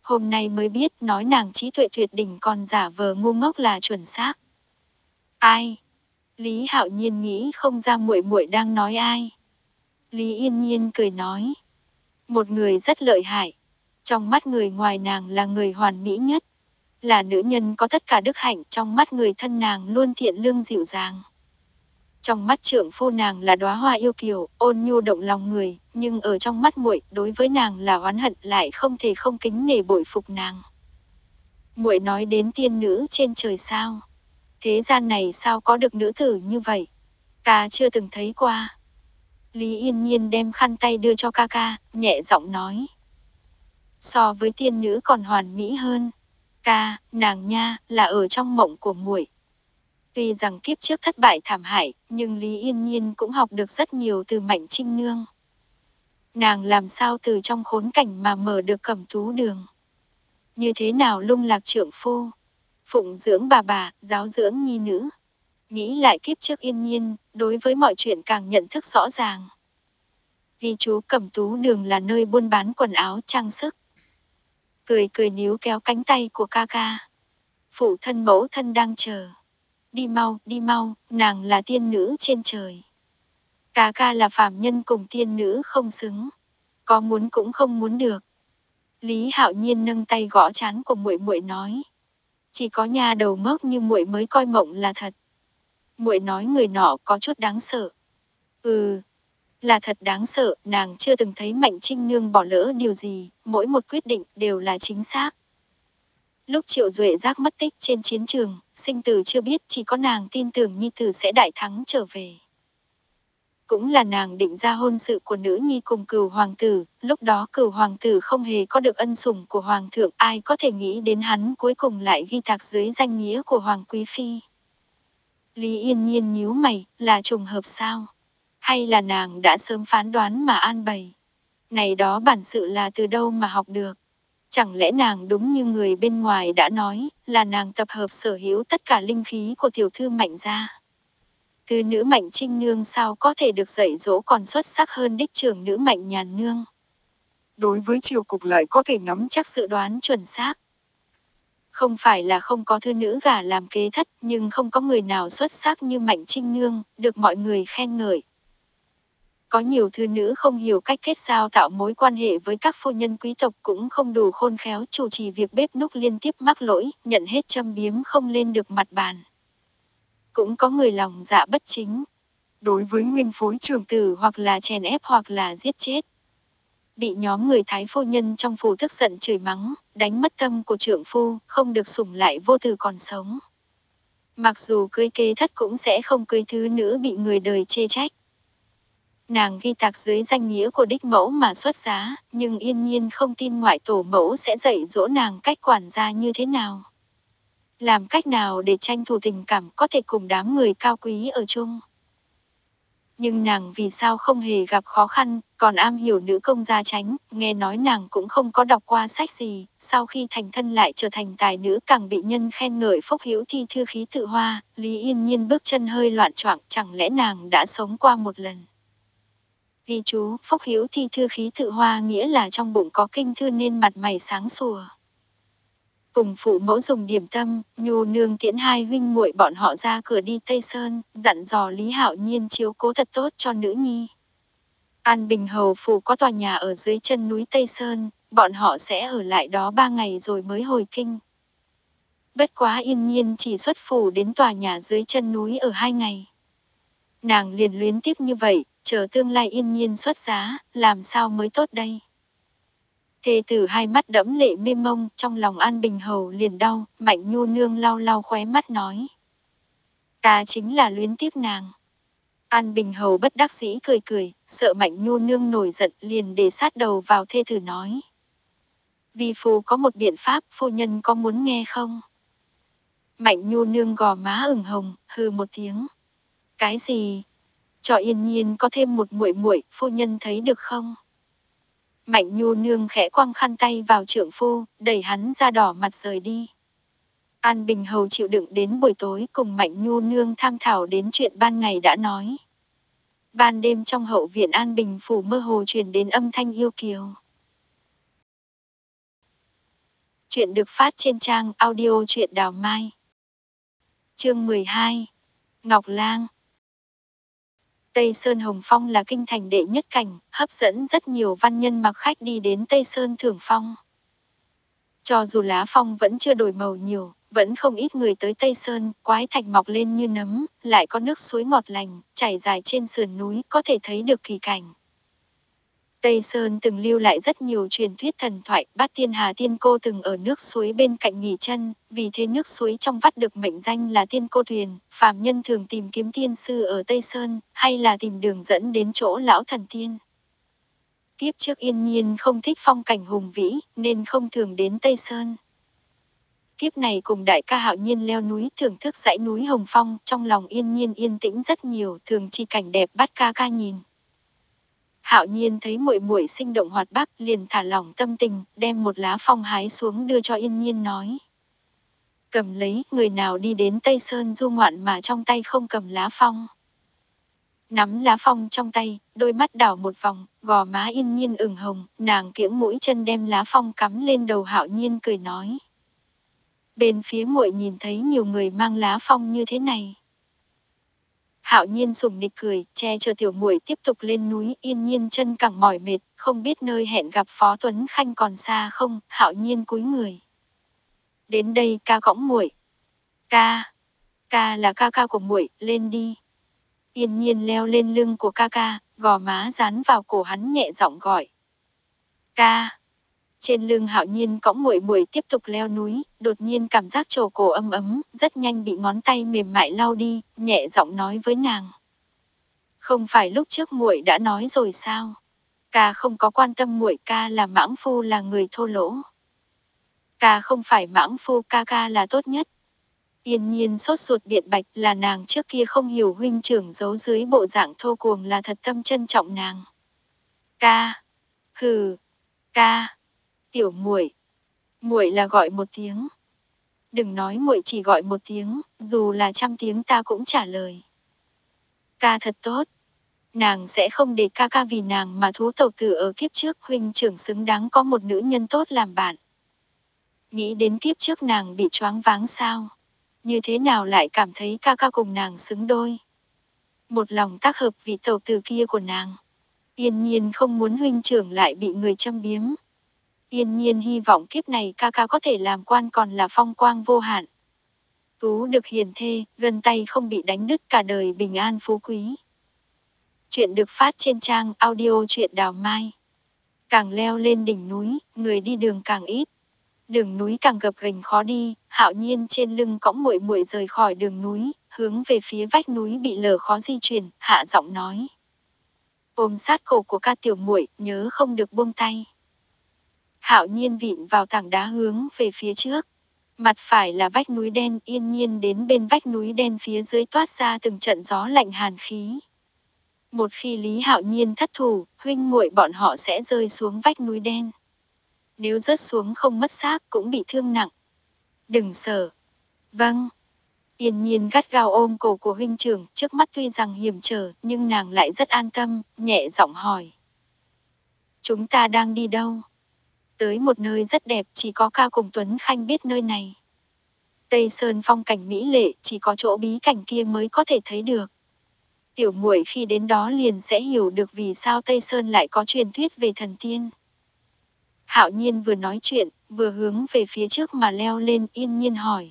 hôm nay mới biết, nói nàng trí tuệ tuyệt đỉnh còn giả vờ ngu ngốc là chuẩn xác. Ai? Lý Hạo Nhiên nghĩ không ra muội muội đang nói ai. Lý Yên Nhiên cười nói, một người rất lợi hại, trong mắt người ngoài nàng là người hoàn mỹ nhất, là nữ nhân có tất cả đức hạnh, trong mắt người thân nàng luôn thiện lương dịu dàng. Trong mắt trưởng phu nàng là đóa hoa yêu kiều, ôn nhu động lòng người, nhưng ở trong mắt muội, đối với nàng là oán hận, lại không thể không kính nể bội phục nàng. Muội nói đến tiên nữ trên trời sao? Thế gian này sao có được nữ tử như vậy? Ca chưa từng thấy qua. Lý Yên Nhiên đem khăn tay đưa cho ca ca, nhẹ giọng nói. So với tiên nữ còn hoàn mỹ hơn. Ca, nàng nha, là ở trong mộng của muội. Tuy rằng kiếp trước thất bại thảm hại, nhưng Lý Yên Nhiên cũng học được rất nhiều từ Mạnh Trinh Nương. Nàng làm sao từ trong khốn cảnh mà mở được cẩm tú đường. Như thế nào lung lạc trưởng phu, phụng dưỡng bà bà, giáo dưỡng nhi nữ. Nghĩ lại kiếp trước yên nhiên, đối với mọi chuyện càng nhận thức rõ ràng. Ghi chú cẩm tú đường là nơi buôn bán quần áo trang sức. Cười cười níu kéo cánh tay của ca ca. Phụ thân mẫu thân đang chờ đi mau, đi mau, nàng là tiên nữ trên trời. Cá ca là phàm nhân cùng tiên nữ không xứng, có muốn cũng không muốn được. Lý Hạo Nhiên nâng tay gõ chán của muội muội nói, chỉ có nhà đầu ngốc như muội mới coi mộng là thật. Muội nói người nọ có chút đáng sợ. Ừ. Là thật đáng sợ, nàng chưa từng thấy Mạnh Trinh Nương bỏ lỡ điều gì, mỗi một quyết định đều là chính xác. Lúc Triệu Duệ giác mất tích trên chiến trường, sinh tử chưa biết chỉ có nàng tin tưởng Nhi Tử sẽ đại thắng trở về. Cũng là nàng định ra hôn sự của nữ nhi cùng cửu hoàng tử, lúc đó cửu hoàng tử không hề có được ân sủng của hoàng thượng ai có thể nghĩ đến hắn cuối cùng lại ghi tạc dưới danh nghĩa của hoàng quý phi. Lý yên nhiên nhíu mày, là trùng hợp sao? Hay là nàng đã sớm phán đoán mà an bày? Này đó bản sự là từ đâu mà học được? Chẳng lẽ nàng đúng như người bên ngoài đã nói, là nàng tập hợp sở hữu tất cả linh khí của tiểu thư mạnh gia? Từ nữ mạnh trinh nương sao có thể được dạy dỗ còn xuất sắc hơn đích trưởng nữ mạnh nhàn nương? Đối với triều cục lại có thể nắm chắc dự đoán chuẩn xác. Không phải là không có thư nữ gả làm kế thất, nhưng không có người nào xuất sắc như Mạnh Trinh Nương, được mọi người khen ngợi. Có nhiều thư nữ không hiểu cách kết giao tạo mối quan hệ với các phu nhân quý tộc cũng không đủ khôn khéo chủ trì việc bếp núc liên tiếp mắc lỗi, nhận hết châm biếm không lên được mặt bàn. Cũng có người lòng dạ bất chính. Đối với nguyên phối trường tử hoặc là chèn ép hoặc là giết chết. Bị nhóm người thái phu nhân trong phủ tức giận chửi mắng, đánh mất tâm của trưởng phu, không được sủng lại vô từ còn sống. Mặc dù cưới kế thất cũng sẽ không cưới thứ nữ bị người đời chê trách. Nàng ghi tạc dưới danh nghĩa của đích mẫu mà xuất giá, nhưng yên nhiên không tin ngoại tổ mẫu sẽ dạy dỗ nàng cách quản gia như thế nào. Làm cách nào để tranh thủ tình cảm có thể cùng đám người cao quý ở chung. Nhưng nàng vì sao không hề gặp khó khăn, còn am hiểu nữ công gia tránh, nghe nói nàng cũng không có đọc qua sách gì, sau khi thành thân lại trở thành tài nữ càng bị nhân khen ngợi phúc hữu thi thư khí tự hoa, Lý Yên Nhiên bước chân hơi loạn choạng chẳng lẽ nàng đã sống qua một lần. Ghi chú, phúc hiếu thi thư khí tự hoa nghĩa là trong bụng có kinh thư nên mặt mày sáng sủa. Cùng phụ mẫu dùng điểm tâm, nhu nương tiễn hai huynh muội bọn họ ra cửa đi Tây Sơn, dặn dò Lý Hạo Nhiên chiếu cố thật tốt cho nữ nhi. An Bình Hầu phủ có tòa nhà ở dưới chân núi Tây Sơn, bọn họ sẽ ở lại đó ba ngày rồi mới hồi kinh. Bất quá yên nhiên chỉ xuất phủ đến tòa nhà dưới chân núi ở hai ngày. Nàng liền luyến tiếp như vậy, chờ tương lai yên nhiên xuất giá, làm sao mới tốt đây? Thê tử hai mắt đẫm lệ mê mông, trong lòng An Bình Hầu liền đau, Mạnh Nhu Nương lau lau khóe mắt nói. Ta chính là luyến tiếc nàng. An Bình Hầu bất đắc dĩ cười cười, sợ Mạnh Nhu Nương nổi giận liền để sát đầu vào thê tử nói. Vì phu có một biện pháp, phu nhân có muốn nghe không? Mạnh Nhu Nương gò má ửng hồng, hừ một tiếng. Cái gì? Cho yên nhiên có thêm một muội muội, phu nhân thấy được không? Mạnh Nhu Nương khẽ quăng khăn tay vào trượng phu, đẩy hắn ra đỏ mặt rời đi. An Bình Hầu chịu đựng đến buổi tối cùng Mạnh Nhu Nương tham thảo đến chuyện ban ngày đã nói. Ban đêm trong hậu viện An Bình Phủ mơ hồ truyền đến âm thanh yêu kiều. Chuyện được phát trên trang audio chuyện đào mai. Chương 12 Ngọc Lang Tây Sơn Hồng Phong là kinh thành đệ nhất cảnh, hấp dẫn rất nhiều văn nhân mặc khách đi đến Tây Sơn thưởng phong. Cho dù lá phong vẫn chưa đổi màu nhiều, vẫn không ít người tới Tây Sơn, quái thạch mọc lên như nấm, lại có nước suối ngọt lành, chảy dài trên sườn núi, có thể thấy được kỳ cảnh. Tây Sơn từng lưu lại rất nhiều truyền thuyết thần thoại, bát tiên hà tiên cô từng ở nước suối bên cạnh nghỉ chân, vì thế nước suối trong vắt được mệnh danh là tiên cô thuyền, phàm nhân thường tìm kiếm tiên sư ở Tây Sơn, hay là tìm đường dẫn đến chỗ lão thần tiên. Tiếp trước yên nhiên không thích phong cảnh hùng vĩ, nên không thường đến Tây Sơn. Tiếp này cùng đại ca hạo nhiên leo núi thưởng thức dãy núi Hồng Phong, trong lòng yên nhiên yên tĩnh rất nhiều, thường chi cảnh đẹp bắt ca ca nhìn. Hạo nhiên thấy muội muội sinh động hoạt bát, liền thả lỏng tâm tình, đem một lá phong hái xuống đưa cho Yên Nhiên nói. Cầm lấy, người nào đi đến Tây Sơn du ngoạn mà trong tay không cầm lá phong. Nắm lá phong trong tay, đôi mắt đảo một vòng, gò má Yên Nhiên ửng hồng, nàng kiễng mũi chân đem lá phong cắm lên đầu Hạo Nhiên cười nói. Bên phía muội nhìn thấy nhiều người mang lá phong như thế này. Hạo nhiên sùng nịch cười, che chờ tiểu muội tiếp tục lên núi, yên nhiên chân cẳng mỏi mệt, không biết nơi hẹn gặp Phó Tuấn Khanh còn xa không, hạo nhiên cúi người. Đến đây ca cõng muội. Ca, ca là ca ca của muội, lên đi. Yên nhiên leo lên lưng của ca ca, gò má dán vào cổ hắn nhẹ giọng gọi. Ca. Trên lưng hạo nhiên cõng muội muội tiếp tục leo núi, đột nhiên cảm giác trồ cổ ấm ấm, rất nhanh bị ngón tay mềm mại lau đi, nhẹ giọng nói với nàng. Không phải lúc trước muội đã nói rồi sao? Ca không có quan tâm muội ca là mãng phu là người thô lỗ. Ca không phải mãng phu ca ca là tốt nhất. Yên nhiên sốt ruột biện bạch là nàng trước kia không hiểu huynh trưởng giấu dưới bộ dạng thô cuồng là thật tâm trân trọng nàng. Ca. Hừ. Ca. Tiểu muội. Muội là gọi một tiếng. Đừng nói muội chỉ gọi một tiếng, dù là trăm tiếng ta cũng trả lời. Ca thật tốt. Nàng sẽ không để ca ca vì nàng mà thú tộc tử ở kiếp trước huynh trưởng xứng đáng có một nữ nhân tốt làm bạn. Nghĩ đến kiếp trước nàng bị choáng váng sao? Như thế nào lại cảm thấy ca ca cùng nàng xứng đôi? Một lòng tác hợp vì tộc tử kia của nàng. Yên nhiên không muốn huynh trưởng lại bị người châm biếm. Yên nhiên hy vọng kiếp này ca ca có thể làm quan còn là phong quang vô hạn. Tú được hiền thê, gần tay không bị đánh đứt cả đời bình an phú quý. Chuyện được phát trên trang audio chuyện đào mai. Càng leo lên đỉnh núi, người đi đường càng ít. Đường núi càng gập ghềnh khó đi, hạo nhiên trên lưng cõng muội muội rời khỏi đường núi, hướng về phía vách núi bị lở khó di chuyển, hạ giọng nói. Ôm sát cổ của ca tiểu muội, nhớ không được buông tay. Hạo nhiên vịn vào tảng đá hướng về phía trước. Mặt phải là vách núi đen yên nhiên đến bên vách núi đen phía dưới toát ra từng trận gió lạnh hàn khí. Một khi Lý Hạo Nhiên thất thủ, huynh muội bọn họ sẽ rơi xuống vách núi đen. Nếu rớt xuống không mất xác cũng bị thương nặng. Đừng sợ. Vâng. Yên nhiên gắt gao ôm cổ của huynh trưởng, trước mắt tuy rằng hiểm trở, nhưng nàng lại rất an tâm, nhẹ giọng hỏi. Chúng ta đang đi đâu? Tới một nơi rất đẹp, chỉ có ca cùng Tuấn Khanh biết nơi này. Tây Sơn phong cảnh mỹ lệ, chỉ có chỗ bí cảnh kia mới có thể thấy được. Tiểu muội khi đến đó liền sẽ hiểu được vì sao Tây Sơn lại có truyền thuyết về thần tiên. Hạo nhiên vừa nói chuyện, vừa hướng về phía trước mà leo lên yên nhiên hỏi.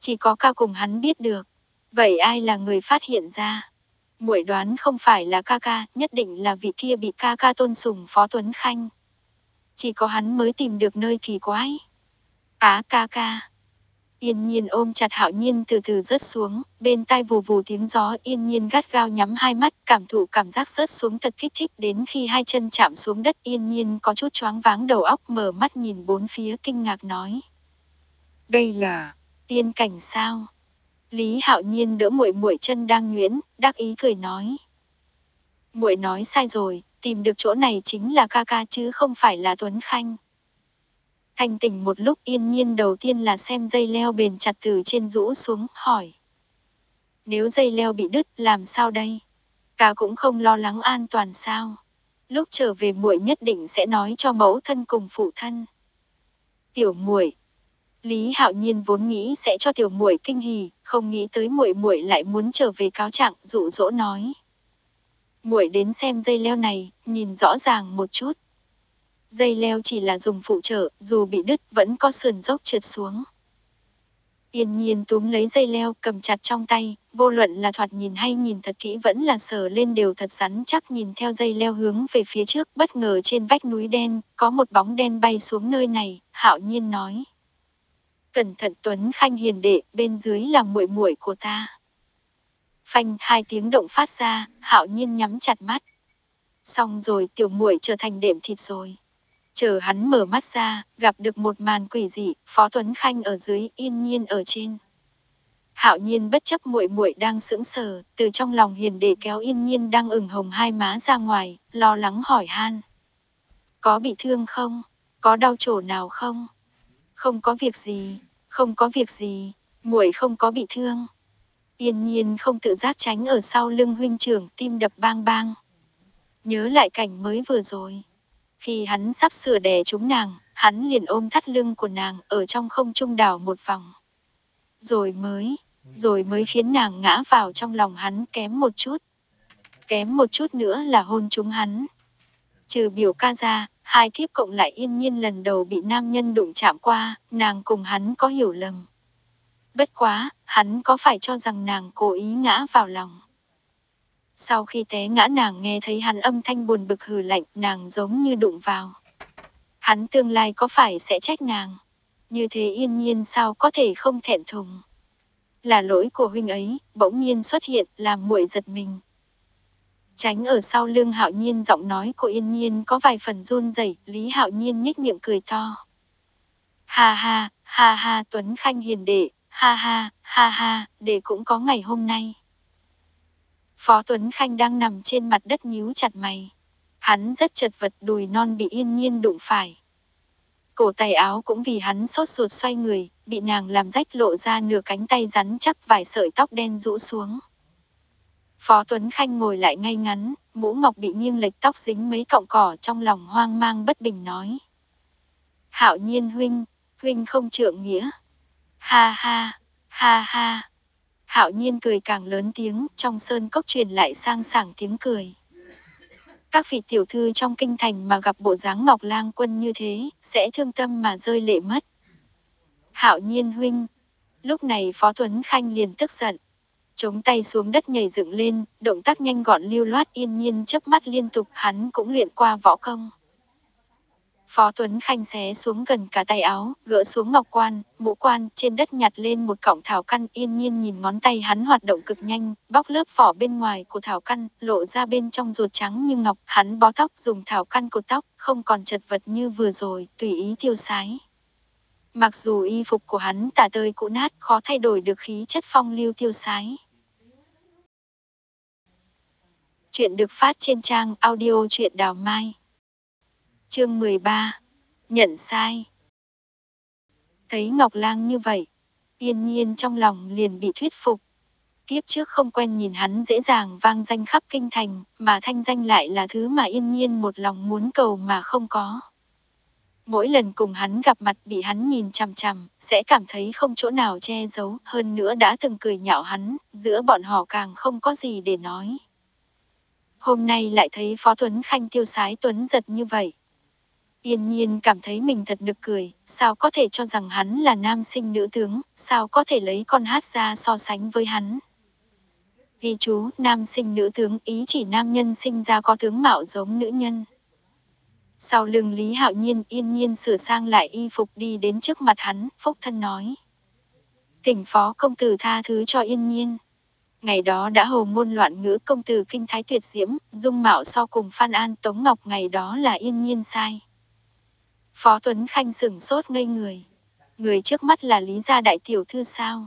Chỉ có ca cùng hắn biết được. Vậy ai là người phát hiện ra? Muội đoán không phải là ca ca, nhất định là vị kia bị ca ca tôn sùng Phó Tuấn Khanh. Chỉ có hắn mới tìm được nơi kỳ quái. Á ca ca. Yên nhiên ôm chặt hạo nhiên từ từ rớt xuống, bên tai vù vù tiếng gió yên nhiên gắt gao nhắm hai mắt, cảm thụ cảm giác rớt xuống thật kích thích đến khi hai chân chạm xuống đất yên nhiên có chút choáng váng đầu óc mở mắt nhìn bốn phía kinh ngạc nói.
Đây là
tiên cảnh sao? Lý hạo nhiên đỡ muội muội chân đang nhuyễn, đắc ý cười nói. muội nói sai rồi, tìm được chỗ này chính là ca ca chứ không phải là Tuấn Khanh. Thanh tỉnh một lúc yên nhiên đầu tiên là xem dây leo bền chặt từ trên rũ xuống, hỏi. Nếu dây leo bị đứt, làm sao đây? Cả cũng không lo lắng an toàn sao? Lúc trở về muội nhất định sẽ nói cho mẫu thân cùng phụ thân. Tiểu muội, Lý Hạo Nhiên vốn nghĩ sẽ cho tiểu muội kinh hỉ, không nghĩ tới muội muội lại muốn trở về cáo trạng, dụ dỗ nói. Muội đến xem dây leo này, nhìn rõ ràng một chút. Dây leo chỉ là dùng phụ trợ, dù bị đứt vẫn có sườn dốc trượt xuống. Yên nhiên túm lấy dây leo cầm chặt trong tay, vô luận là thoạt nhìn hay nhìn thật kỹ vẫn là sờ lên đều thật rắn chắc nhìn theo dây leo hướng về phía trước bất ngờ trên vách núi đen, có một bóng đen bay xuống nơi này, hạo nhiên nói. Cẩn thận Tuấn Khanh hiền đệ, bên dưới là muội muội của ta. Phanh hai tiếng động phát ra, hạo nhiên nhắm chặt mắt. Xong rồi tiểu muội trở thành đệm thịt rồi. Chờ hắn mở mắt ra, gặp được một màn quỷ dị, Phó Tuấn Khanh ở dưới, yên nhiên ở trên. Hạo nhiên bất chấp muội muội đang sững sờ, từ trong lòng hiền để kéo yên nhiên đang ửng hồng hai má ra ngoài, lo lắng hỏi han. Có bị thương không? Có đau chỗ nào không? Không có việc gì, không có việc gì, muội không có bị thương. Yên nhiên không tự giác tránh ở sau lưng huynh trưởng tim đập bang bang. Nhớ lại cảnh mới vừa rồi. Khi hắn sắp sửa đè chúng nàng, hắn liền ôm thắt lưng của nàng ở trong không trung đảo một vòng. Rồi mới, rồi mới khiến nàng ngã vào trong lòng hắn kém một chút. Kém một chút nữa là hôn chúng hắn. Trừ biểu ca ra, hai thiếp cộng lại yên nhiên lần đầu bị nam nhân đụng chạm qua, nàng cùng hắn có hiểu lầm. Bất quá, hắn có phải cho rằng nàng cố ý ngã vào lòng. Sau khi té ngã nàng nghe thấy hắn âm thanh buồn bực hừ lạnh, nàng giống như đụng vào. Hắn tương lai có phải sẽ trách nàng? Như thế yên nhiên sao có thể không thẹn thùng? Là lỗi của huynh ấy, bỗng nhiên xuất hiện, làm muội giật mình. Tránh ở sau lưng hạo nhiên giọng nói của yên nhiên có vài phần run rẩy, Lý hạo nhiên nhếch miệng cười to. Ha ha, ha ha Tuấn Khanh hiền đệ, ha ha, ha ha, để cũng có ngày hôm nay. Phó Tuấn Khanh đang nằm trên mặt đất nhíu chặt mày. Hắn rất chật vật đùi non bị yên nhiên đụng phải. Cổ tay áo cũng vì hắn sốt ruột xoay người, bị nàng làm rách lộ ra nửa cánh tay rắn chắc vài sợi tóc đen rũ xuống. Phó Tuấn Khanh ngồi lại ngay ngắn, mũ ngọc bị nghiêng lệch tóc dính mấy cọng cỏ trong lòng hoang mang bất bình nói. Hạo nhiên huynh, huynh không trượng nghĩa. Ha ha, ha ha. Hạo nhiên cười càng lớn tiếng, trong sơn cốc truyền lại sang sảng tiếng cười. Các vị tiểu thư trong kinh thành mà gặp bộ dáng ngọc lang quân như thế, sẽ thương tâm mà rơi lệ mất. Hạo nhiên huynh. Lúc này Phó Tuấn Khanh liền tức giận. Chống tay xuống đất nhảy dựng lên, động tác nhanh gọn lưu loát yên nhiên chớp mắt liên tục hắn cũng luyện qua võ công. Phó Tuấn Khanh xé xuống gần cả tay áo, gỡ xuống ngọc quan, mũ quan, trên đất nhặt lên một cọng thảo căn yên nhiên nhìn ngón tay hắn hoạt động cực nhanh, bóc lớp vỏ bên ngoài của thảo căn, lộ ra bên trong ruột trắng như ngọc, hắn bó tóc dùng thảo căn cột tóc, không còn chật vật như vừa rồi, tùy ý tiêu sái. Mặc dù y phục của hắn tả tơi cũ nát, khó thay đổi được khí chất phong lưu tiêu sái. Chuyện được phát trên trang audio Chuyện đào mai. Chương 13. Nhận sai. Thấy Ngọc Lang như vậy, yên nhiên trong lòng liền bị thuyết phục. Tiếp trước không quen nhìn hắn dễ dàng vang danh khắp kinh thành, mà thanh danh lại là thứ mà yên nhiên một lòng muốn cầu mà không có. Mỗi lần cùng hắn gặp mặt bị hắn nhìn chằm chằm, sẽ cảm thấy không chỗ nào che giấu, hơn nữa đã từng cười nhạo hắn, giữa bọn họ càng không có gì để nói. Hôm nay lại thấy Phó Tuấn Khanh tiêu sái Tuấn giật như vậy. Yên nhiên cảm thấy mình thật nực cười, sao có thể cho rằng hắn là nam sinh nữ tướng, sao có thể lấy con hát ra so sánh với hắn. Ghi chú, nam sinh nữ tướng ý chỉ nam nhân sinh ra có tướng mạo giống nữ nhân. Sau lưng Lý Hạo Nhiên yên nhiên sửa sang lại y phục đi đến trước mặt hắn, phúc thân nói. Tỉnh phó công tử tha thứ cho yên nhiên. Ngày đó đã hồ ngôn loạn ngữ công tử kinh thái tuyệt diễm, dung mạo so cùng Phan An Tống Ngọc ngày đó là yên nhiên sai. Phó Tuấn Khanh sửng sốt ngây người. Người trước mắt là Lý gia đại tiểu thư sao?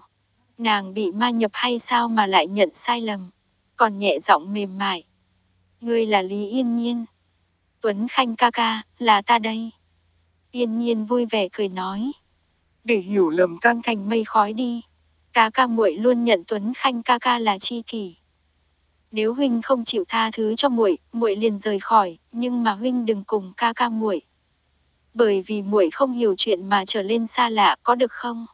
Nàng bị ma nhập hay sao mà lại nhận sai lầm? Còn nhẹ giọng mềm mại. Ngươi là Lý Yên Nhiên. Tuấn Khanh ca ca, là ta đây. Yên Nhiên vui vẻ cười nói.
Để hiểu lầm
tan thành mây khói đi. Ca ca muội luôn nhận Tuấn Khanh ca ca là chi kỷ. Nếu huynh không chịu tha thứ cho muội, muội liền rời khỏi, nhưng mà huynh đừng cùng ca ca muội bởi vì muội không hiểu chuyện mà trở lên xa lạ có được không?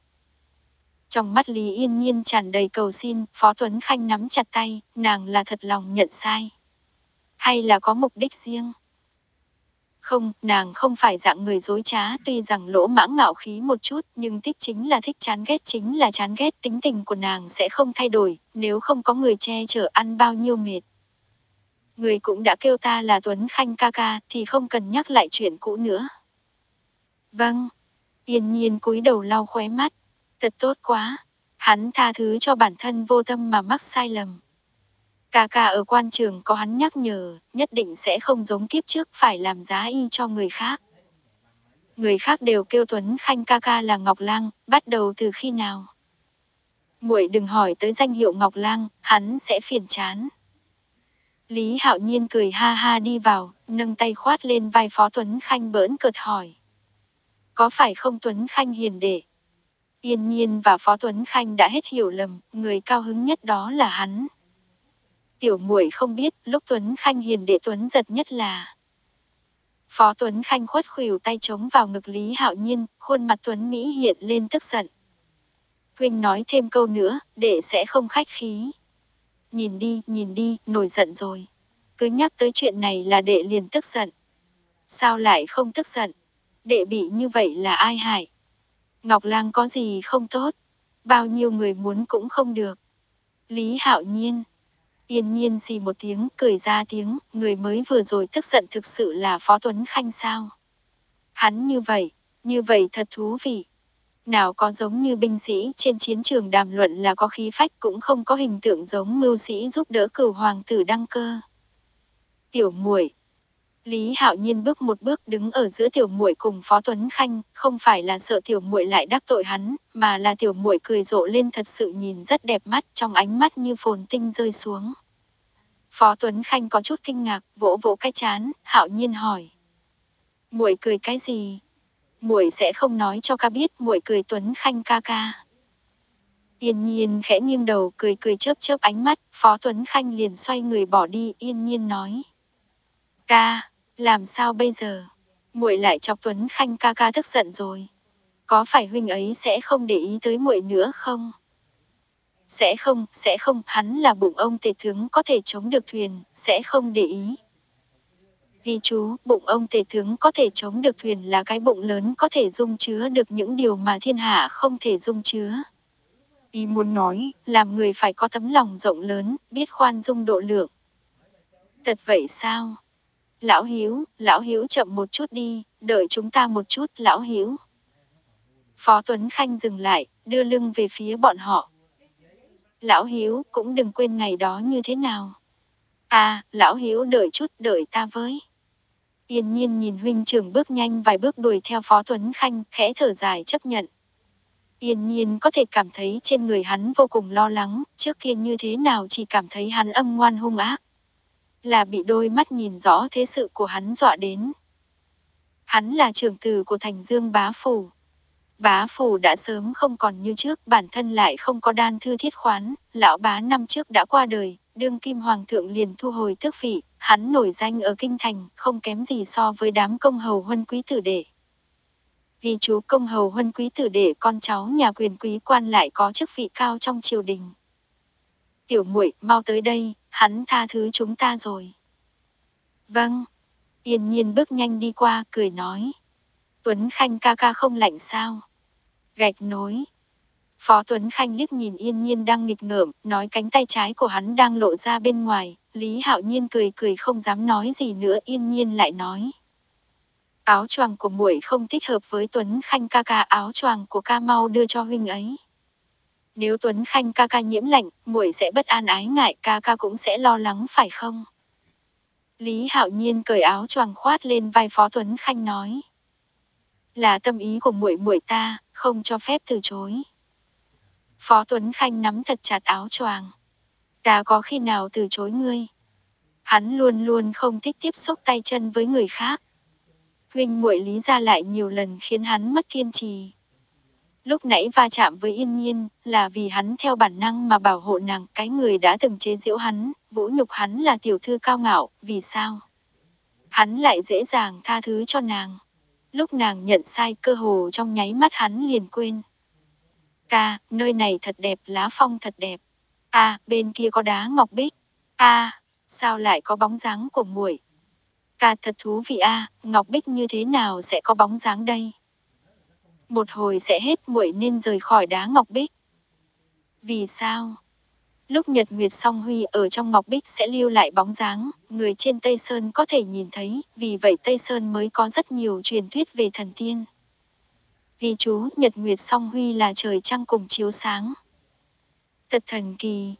Trong mắt Lý Yên Nhiên tràn đầy cầu xin, Phó Tuấn Khanh nắm chặt tay, nàng là thật lòng nhận sai. Hay là có mục đích riêng? Không, nàng không phải dạng người dối trá, tuy rằng lỗ mãng ngạo khí một chút, nhưng thích chính là thích chán ghét chính là chán ghét, tính tình của nàng sẽ không thay đổi, nếu không có người che chở ăn bao nhiêu mệt. Người cũng đã kêu ta là Tuấn Khanh ca ca, thì không cần nhắc lại chuyện cũ nữa. Vâng. Yên nhiên cúi đầu lau khóe mắt. Thật tốt quá. Hắn tha thứ cho bản thân vô tâm mà mắc sai lầm. Cả cả ở quan trường có hắn nhắc nhở, nhất định sẽ không giống kiếp trước phải làm giá y cho người khác. Người khác đều kêu Tuấn Khanh ca ca là Ngọc Lang, bắt đầu từ khi nào? Muội đừng hỏi tới danh hiệu Ngọc Lang, hắn sẽ phiền chán. Lý Hạo Nhiên cười ha ha đi vào, nâng tay khoát lên vai Phó Tuấn Khanh bỡn cợt hỏi. Có phải không Tuấn Khanh hiền đệ? Yên nhiên và Phó Tuấn Khanh đã hết hiểu lầm, người cao hứng nhất đó là hắn. Tiểu muội không biết, lúc Tuấn Khanh hiền đệ Tuấn giật nhất là. Phó Tuấn Khanh khuất khuỷu tay chống vào ngực Lý Hạo Nhiên, khuôn mặt Tuấn Mỹ hiện lên tức giận. Huynh nói thêm câu nữa, đệ sẽ không khách khí. Nhìn đi, nhìn đi, nổi giận rồi. Cứ nhắc tới chuyện này là đệ liền tức giận. Sao lại không tức giận? Đệ bị như vậy là ai hại? Ngọc Lang có gì không tốt? Bao nhiêu người muốn cũng không được. Lý Hạo Nhiên. Yên nhiên xì một tiếng, cười ra tiếng, người mới vừa rồi tức giận thực sự là Phó Tuấn Khanh sao? Hắn như vậy, như vậy thật thú vị. Nào có giống như binh sĩ trên chiến trường đàm luận là có khí phách cũng không có hình tượng giống mưu sĩ giúp đỡ cửu hoàng tử đăng cơ. Tiểu muội Lý Hạo Nhiên bước một bước đứng ở giữa tiểu muội cùng Phó Tuấn Khanh, không phải là sợ tiểu muội lại đắc tội hắn, mà là tiểu muội cười rộ lên thật sự nhìn rất đẹp mắt, trong ánh mắt như phồn tinh rơi xuống. Phó Tuấn Khanh có chút kinh ngạc, vỗ vỗ cái chán, Hạo Nhiên hỏi: "Muội cười cái gì?" "Muội sẽ không nói cho ca biết, muội cười Tuấn Khanh ca ca." Yên Nhiên khẽ nghiêng đầu cười cười chớp chớp ánh mắt, Phó Tuấn Khanh liền xoay người bỏ đi, Yên Nhiên nói: "Ca, làm sao bây giờ? Muội lại chọc Tuấn Khanh ca ca tức giận rồi. Có phải huynh ấy sẽ không để ý tới muội nữa không? Sẽ không, sẽ không, hắn là bụng ông tề tướng có thể chống được thuyền, sẽ không để ý. Ghi chú, bụng ông tề tướng có thể chống được thuyền là cái bụng lớn có thể dung chứa được những điều mà thiên hạ không thể dung chứa. Ý muốn nói, làm người phải có tấm lòng rộng lớn, biết khoan dung độ lượng. Thật vậy sao? Lão Hiếu, Lão Hiếu chậm một chút đi, đợi chúng ta một chút, Lão Hiếu. Phó Tuấn Khanh dừng lại, đưa lưng về phía bọn họ. Lão Hiếu, cũng đừng quên ngày đó như thế nào. À, Lão Hiếu đợi chút, đợi ta với. Yên nhiên nhìn huynh trưởng bước nhanh vài bước đuổi theo Phó Tuấn Khanh, khẽ thở dài chấp nhận. Yên nhiên có thể cảm thấy trên người hắn vô cùng lo lắng, trước kia như thế nào chỉ cảm thấy hắn âm ngoan hung ác là bị đôi mắt nhìn rõ thế sự của hắn dọa đến. Hắn là trưởng tử của thành dương bá phủ. Bá phủ đã sớm không còn như trước, bản thân lại không có đan thư thiết khoán, lão bá năm trước đã qua đời, đương kim hoàng thượng liền thu hồi tước vị, hắn nổi danh ở kinh thành, không kém gì so với đám công hầu huân quý tử đệ. Vì chú công hầu huân quý tử đệ con cháu nhà quyền quý quan lại có chức vị cao trong triều đình. Tiểu muội mau tới đây, hắn tha thứ chúng ta rồi. Vâng. Yên nhiên bước nhanh đi qua, cười nói. Tuấn Khanh ca ca không lạnh sao? Gạch nối. Phó Tuấn Khanh liếc nhìn yên nhiên đang nghịch ngợm, nói cánh tay trái của hắn đang lộ ra bên ngoài, Lý Hạo Nhiên cười cười không dám nói gì nữa yên nhiên lại nói. Áo choàng của muội không thích hợp với Tuấn Khanh ca ca áo choàng của ca mau đưa cho huynh ấy. Nếu Tuấn Khanh ca ca nhiễm lạnh, muội sẽ bất an ái ngại, ca ca cũng sẽ lo lắng phải không? Lý Hạo Nhiên cởi áo choàng khoát lên vai Phó Tuấn Khanh nói. Là tâm ý của muội muội ta, không cho phép từ chối. Phó Tuấn Khanh nắm thật chặt áo choàng. Ta có khi nào từ chối ngươi? Hắn luôn luôn không thích tiếp xúc tay chân với người khác. Huynh muội lý ra lại nhiều lần khiến hắn mất kiên trì. Lúc nãy va chạm với yên nhiên, là vì hắn theo bản năng mà bảo hộ nàng, cái người đã từng chế giễu hắn, vũ nhục hắn là tiểu thư cao ngạo, vì sao? Hắn lại dễ dàng tha thứ cho nàng. Lúc nàng nhận sai cơ hồ trong nháy mắt hắn liền quên. Ca, nơi này thật đẹp, lá phong thật đẹp. A, bên kia có đá ngọc bích. A, sao lại có bóng dáng của muội? Ca thật thú vị a, ngọc bích như thế nào sẽ có bóng dáng đây? Một hồi sẽ hết muội nên rời khỏi đá ngọc bích. Vì sao? Lúc Nhật Nguyệt song huy ở trong ngọc bích sẽ lưu lại bóng dáng, người trên Tây Sơn có thể nhìn thấy, vì vậy Tây Sơn mới có rất nhiều truyền thuyết về thần tiên. Vì chú Nhật Nguyệt song huy là trời trăng cùng chiếu sáng. Thật thần kỳ.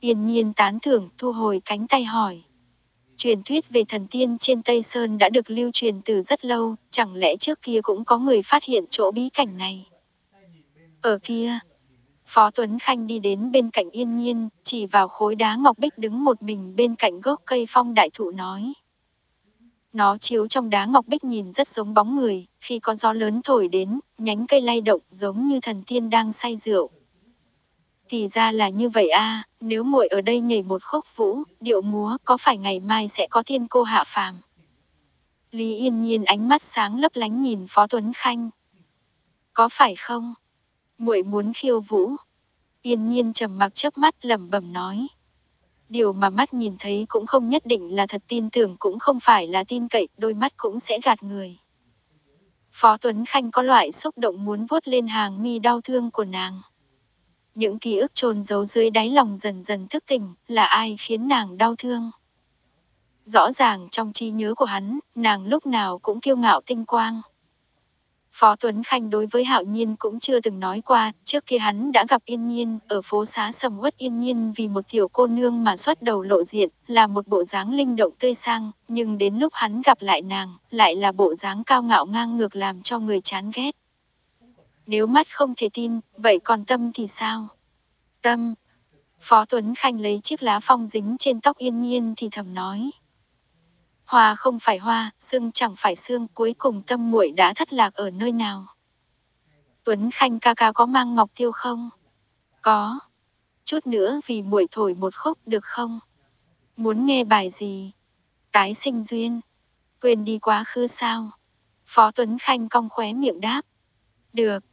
Yên nhiên tán thưởng thu hồi cánh tay hỏi. Truyền thuyết về thần tiên trên Tây Sơn đã được lưu truyền từ rất lâu, chẳng lẽ trước kia cũng có người phát hiện chỗ bí cảnh này? Ở kia, Phó Tuấn Khanh đi đến bên cạnh yên nhiên, chỉ vào khối đá ngọc bích đứng một mình bên cạnh gốc cây phong đại thụ nói. Nó chiếu trong đá ngọc bích nhìn rất giống bóng người, khi có gió lớn thổi đến, nhánh cây lay động giống như thần tiên đang say rượu. Thì ra là như vậy a, nếu muội ở đây nhảy một khúc vũ, điệu múa, có phải ngày mai sẽ có thiên cô hạ phàm? Lý Yên Nhiên ánh mắt sáng lấp lánh nhìn Phó Tuấn Khanh. Có phải không? Muội muốn khiêu vũ. Yên Nhiên trầm mặc chớp mắt lẩm bẩm nói. Điều mà mắt nhìn thấy cũng không nhất định là thật tin tưởng cũng không phải là tin cậy, đôi mắt cũng sẽ gạt người. Phó Tuấn Khanh có loại xúc động muốn vuốt lên hàng mi đau thương của nàng. Những ký ức chôn giấu dưới đáy lòng dần dần thức tỉnh, là ai khiến nàng đau thương. Rõ ràng trong trí nhớ của hắn, nàng lúc nào cũng kiêu ngạo tinh quang. Phó Tuấn Khanh đối với Hạo Nhiên cũng chưa từng nói qua, trước kia hắn đã gặp Yên Nhiên, ở phố xá sầm uất Yên Nhiên vì một tiểu cô nương mà xuất đầu lộ diện, là một bộ dáng linh động tươi sang, nhưng đến lúc hắn gặp lại nàng, lại là bộ dáng cao ngạo ngang ngược làm cho người chán ghét. Nếu mắt không thể tin, vậy còn tâm thì sao? Tâm. Phó Tuấn Khanh lấy chiếc lá phong dính trên tóc Yên Nhiên thì thầm nói. Hoa không phải hoa, xương chẳng phải xương, cuối cùng tâm muội đã thất lạc ở nơi nào. Tuấn Khanh ca ca có mang ngọc tiêu không? Có. Chút nữa vì muội thổi một khúc được không? Muốn nghe bài gì? Tái sinh duyên. Quên đi quá khứ sao? Phó Tuấn Khanh cong khóe miệng đáp. Được.